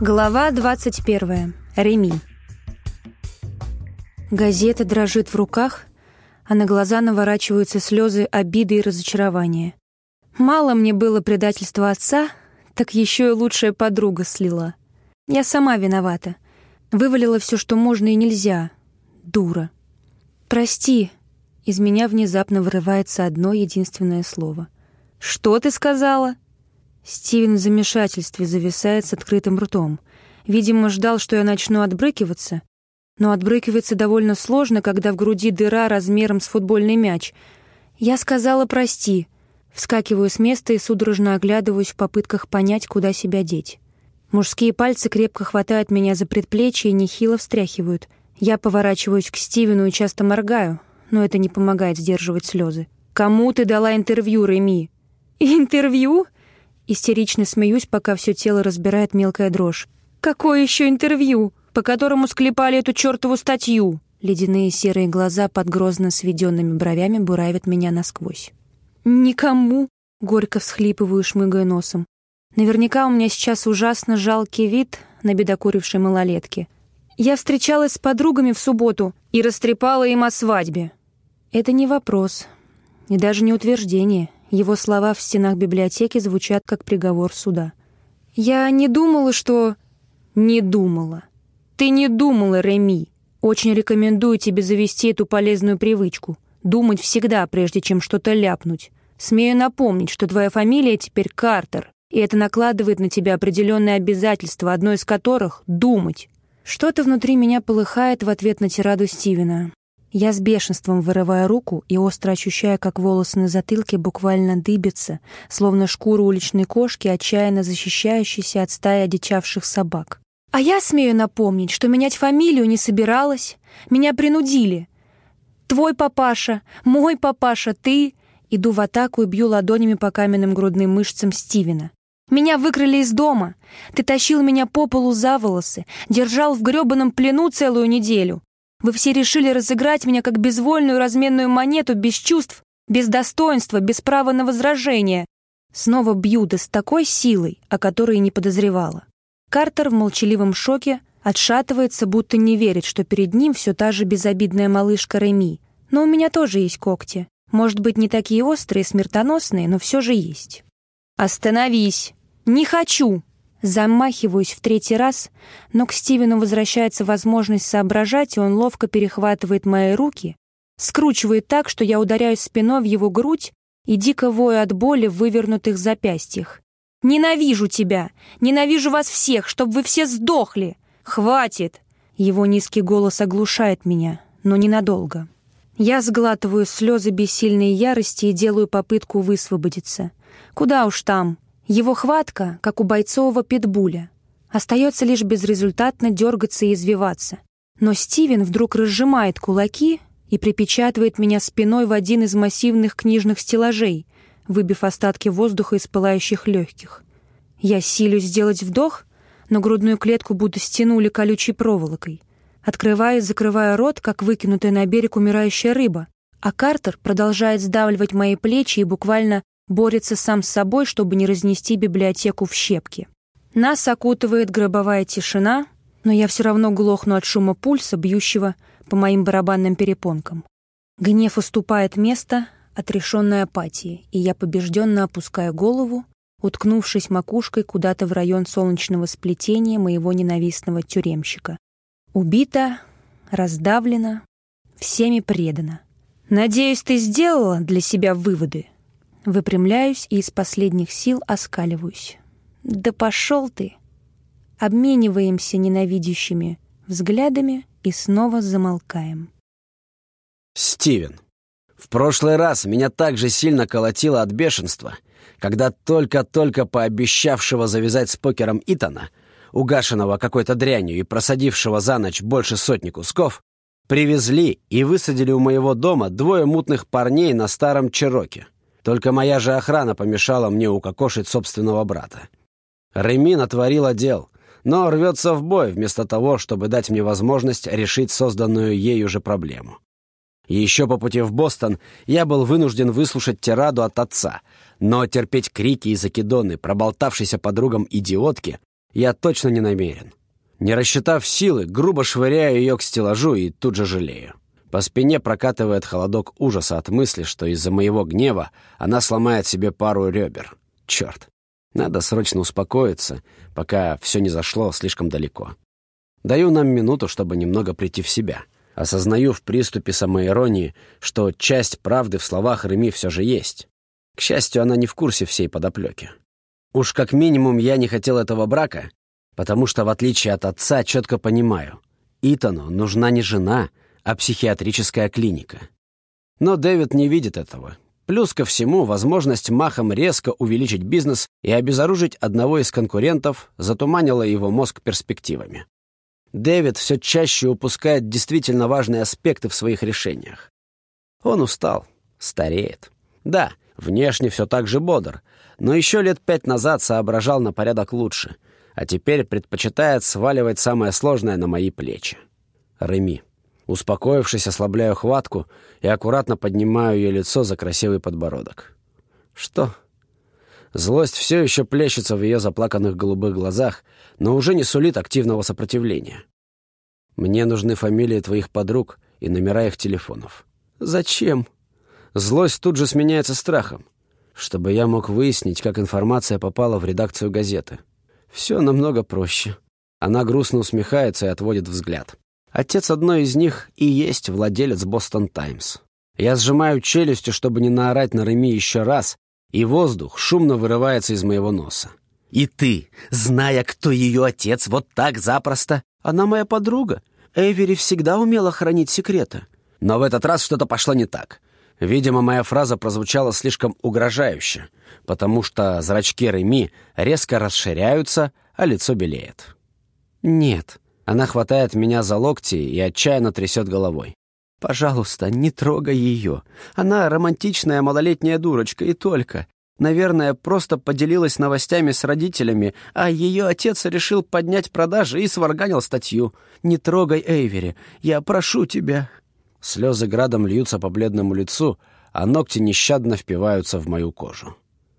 Глава 21. Реми. Газета дрожит в руках, а на глаза наворачиваются слезы обиды и разочарования. Мало мне было предательства отца, так еще и лучшая подруга слила. Я сама виновата. Вывалила все, что можно и нельзя. Дура. «Прости», — из меня внезапно вырывается одно единственное слово. «Что ты сказала?» Стивен в замешательстве зависает с открытым ртом. Видимо, ждал, что я начну отбрыкиваться. Но отбрыкиваться довольно сложно, когда в груди дыра размером с футбольный мяч. Я сказала «прости». Вскакиваю с места и судорожно оглядываюсь в попытках понять, куда себя деть. Мужские пальцы крепко хватают меня за предплечье и нехило встряхивают. Я поворачиваюсь к Стивену и часто моргаю, но это не помогает сдерживать слезы. «Кому ты дала интервью, Реми?» «Интервью?» Истерично смеюсь, пока все тело разбирает мелкая дрожь. «Какое еще интервью? По которому склепали эту чертову статью?» Ледяные серые глаза под грозно сведенными бровями буравят меня насквозь. «Никому!» — горько всхлипываю, шмыгая носом. «Наверняка у меня сейчас ужасно жалкий вид на бедокурившей малолетке. Я встречалась с подругами в субботу и растрепала им о свадьбе». Это не вопрос и даже не утверждение. Его слова в стенах библиотеки звучат как приговор суда. «Я не думала, что...» «Не думала. Ты не думала, Реми. Очень рекомендую тебе завести эту полезную привычку. Думать всегда, прежде чем что-то ляпнуть. Смею напомнить, что твоя фамилия теперь Картер, и это накладывает на тебя определенные обязательства, одно из которых — думать». Что-то внутри меня полыхает в ответ на тираду Стивена. Я с бешенством вырываю руку и остро ощущая, как волосы на затылке буквально дыбятся, словно шкура уличной кошки, отчаянно защищающейся от стаи одичавших собак. А я смею напомнить, что менять фамилию не собиралась. Меня принудили. Твой папаша, мой папаша, ты... Иду в атаку и бью ладонями по каменным грудным мышцам Стивена. Меня выкрали из дома. Ты тащил меня по полу за волосы, держал в грёбаном плену целую неделю. Вы все решили разыграть меня как безвольную разменную монету без чувств, без достоинства, без права на возражение. Снова бью да с такой силой, о которой и не подозревала. Картер в молчаливом шоке отшатывается, будто не верит, что перед ним все та же безобидная малышка Реми. Но у меня тоже есть когти. Может быть, не такие острые, смертоносные, но все же есть. «Остановись! Не хочу!» Замахиваюсь в третий раз, но к Стивену возвращается возможность соображать, и он ловко перехватывает мои руки, скручивает так, что я ударяюсь спиной в его грудь и дико вою от боли в вывернутых запястьях. «Ненавижу тебя! Ненавижу вас всех, чтобы вы все сдохли! Хватит!» Его низкий голос оглушает меня, но ненадолго. Я сглатываю слезы бессильной ярости и делаю попытку высвободиться. Куда уж там, его хватка, как у бойцового питбуля. Остается лишь безрезультатно дергаться и извиваться. Но Стивен вдруг разжимает кулаки и припечатывает меня спиной в один из массивных книжных стеллажей, выбив остатки воздуха из пылающих легких. Я силюсь сделать вдох, но грудную клетку будто стянули колючей проволокой. Открываю и закрываю рот, как выкинутая на берег умирающая рыба, а Картер продолжает сдавливать мои плечи и буквально борется сам с собой, чтобы не разнести библиотеку в щепки. Нас окутывает гробовая тишина, но я все равно глохну от шума пульса, бьющего по моим барабанным перепонкам. Гнев уступает место отрешенной апатии, и я побежденно опускаю голову, уткнувшись макушкой куда-то в район солнечного сплетения моего ненавистного тюремщика. Убита, раздавлена, всеми предана. «Надеюсь, ты сделала для себя выводы?» Выпрямляюсь и из последних сил оскаливаюсь. «Да пошел ты!» Обмениваемся ненавидящими взглядами и снова замолкаем. Стивен. В прошлый раз меня так же сильно колотило от бешенства, когда только-только пообещавшего завязать с покером Итана, угашенного какой-то дрянью и просадившего за ночь больше сотни кусков, привезли и высадили у моего дома двое мутных парней на старом Чероке. Только моя же охрана помешала мне укокошить собственного брата. Реми натворила дел, но рвется в бой вместо того, чтобы дать мне возможность решить созданную ею же проблему. Еще по пути в Бостон я был вынужден выслушать тираду от отца, но терпеть крики и закидоны, проболтавшейся подругам идиотки, я точно не намерен. Не рассчитав силы, грубо швыряю ее к стеллажу и тут же жалею. По спине прокатывает холодок ужаса от мысли, что из-за моего гнева она сломает себе пару ребер. Черт. Надо срочно успокоиться, пока все не зашло слишком далеко. Даю нам минуту, чтобы немного прийти в себя. Осознаю в приступе самоиронии, что часть правды в словах Реми все же есть. К счастью, она не в курсе всей подоплеки. Уж как минимум я не хотел этого брака, потому что, в отличие от отца, четко понимаю, Итану нужна не жена, а психиатрическая клиника. Но Дэвид не видит этого. Плюс ко всему, возможность махом резко увеличить бизнес и обезоружить одного из конкурентов затуманила его мозг перспективами. Дэвид все чаще упускает действительно важные аспекты в своих решениях. Он устал, стареет. Да, внешне все так же бодр, но еще лет пять назад соображал на порядок лучше, а теперь предпочитает сваливать самое сложное на мои плечи. Реми. Успокоившись, ослабляю хватку и аккуратно поднимаю ее лицо за красивый подбородок. Что? Злость все еще плещется в ее заплаканных голубых глазах, но уже не сулит активного сопротивления. Мне нужны фамилии твоих подруг и номера их телефонов. Зачем? Злость тут же сменяется страхом, чтобы я мог выяснить, как информация попала в редакцию газеты. Все намного проще. Она грустно усмехается и отводит взгляд. Отец одной из них и есть владелец «Бостон Таймс». Я сжимаю челюстью, чтобы не наорать на Реми еще раз, и воздух шумно вырывается из моего носа. «И ты, зная, кто ее отец, вот так запросто? Она моя подруга. Эвери всегда умела хранить секреты». Но в этот раз что-то пошло не так. Видимо, моя фраза прозвучала слишком угрожающе, потому что зрачки Реми резко расширяются, а лицо белеет. «Нет», она хватает меня за локти и отчаянно трясет головой. «Пожалуйста, не трогай ее. Она романтичная малолетняя дурочка и только. Наверное, просто поделилась новостями с родителями, а ее отец решил поднять продажи и сварганил статью. Не трогай Эйвери, я прошу тебя». Слезы градом льются по бледному лицу, а ногти нещадно впиваются в мою кожу.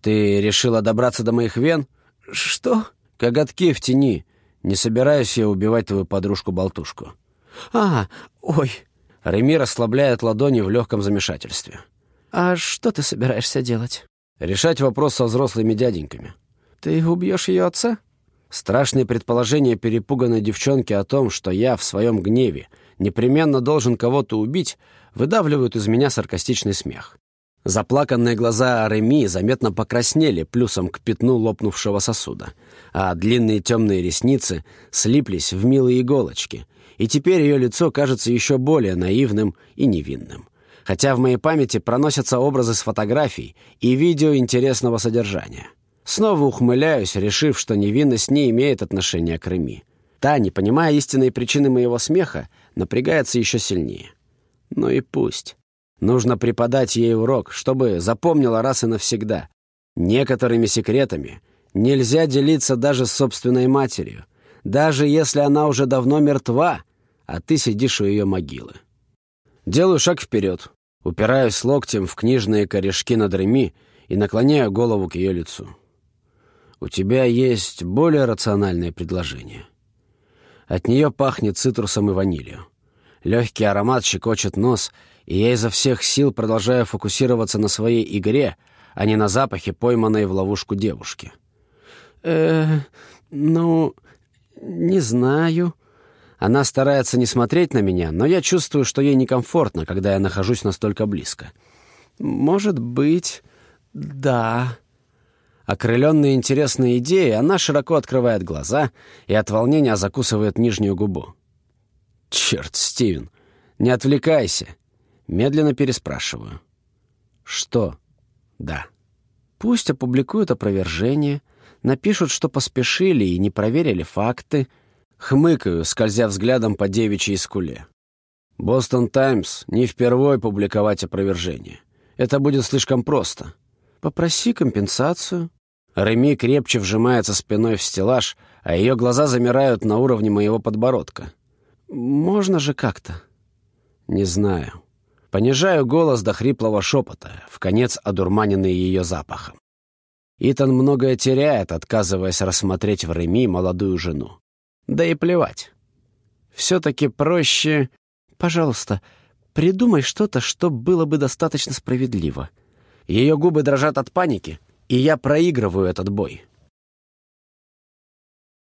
«Ты решила добраться до моих вен?» «Что?» «Коготки в тени. Не собираюсь я убивать твою подружку-болтушку». «А, ой!» Реми расслабляет ладони в легком замешательстве. «А что ты собираешься делать?» «Решать вопрос со взрослыми дяденьками». «Ты убьешь ее отца?» Страшные предположения перепуганной девчонки о том, что я в своем гневе непременно должен кого-то убить, выдавливают из меня саркастичный смех. Заплаканные глаза Реми заметно покраснели плюсом к пятну лопнувшего сосуда, а длинные темные ресницы слиплись в милые иголочки, и теперь ее лицо кажется еще более наивным и невинным. Хотя в моей памяти проносятся образы с фотографий и видео интересного содержания. Снова ухмыляюсь, решив, что невинность не имеет отношения к Реми. Та, не понимая истинной причины моего смеха, напрягается еще сильнее. Ну и пусть. Нужно преподать ей урок, чтобы запомнила раз и навсегда. Некоторыми секретами нельзя делиться даже с собственной матерью, даже если она уже давно мертва, а ты сидишь у ее могилы. Делаю шаг вперед, упираюсь локтем в книжные корешки над Реми и наклоняю голову к ее лицу. У тебя есть более рациональное предложение. От нее пахнет цитрусом и ванилью. Легкий аромат щекочет нос — и я изо всех сил продолжаю фокусироваться на своей игре, а не на запахе, пойманной в ловушку девушки. Э ну, не знаю». Она старается не смотреть на меня, но я чувствую, что ей некомфортно, когда я нахожусь настолько близко. «Может быть, да». Окрыленная интересной идеей, она широко открывает глаза и от волнения закусывает нижнюю губу. «Черт, Стивен, не отвлекайся. Медленно переспрашиваю. Что? Да. Пусть опубликуют опровержение, напишут, что поспешили и не проверили факты. Хмыкаю, скользя взглядом по девичьей скуле. «Бостон Таймс» не впервой публиковать опровержение. Это будет слишком просто. Попроси компенсацию. Реми крепче вжимается спиной в стеллаж, а ее глаза замирают на уровне моего подбородка. Можно же как-то? Не знаю. Понижаю голос до хриплого шепота, в конец одурманенный ее запахом. Итан многое теряет, отказываясь рассмотреть в Реми молодую жену. Да и плевать. Все-таки проще... Пожалуйста, придумай что-то, что было бы достаточно справедливо. Ее губы дрожат от паники, и я проигрываю этот бой.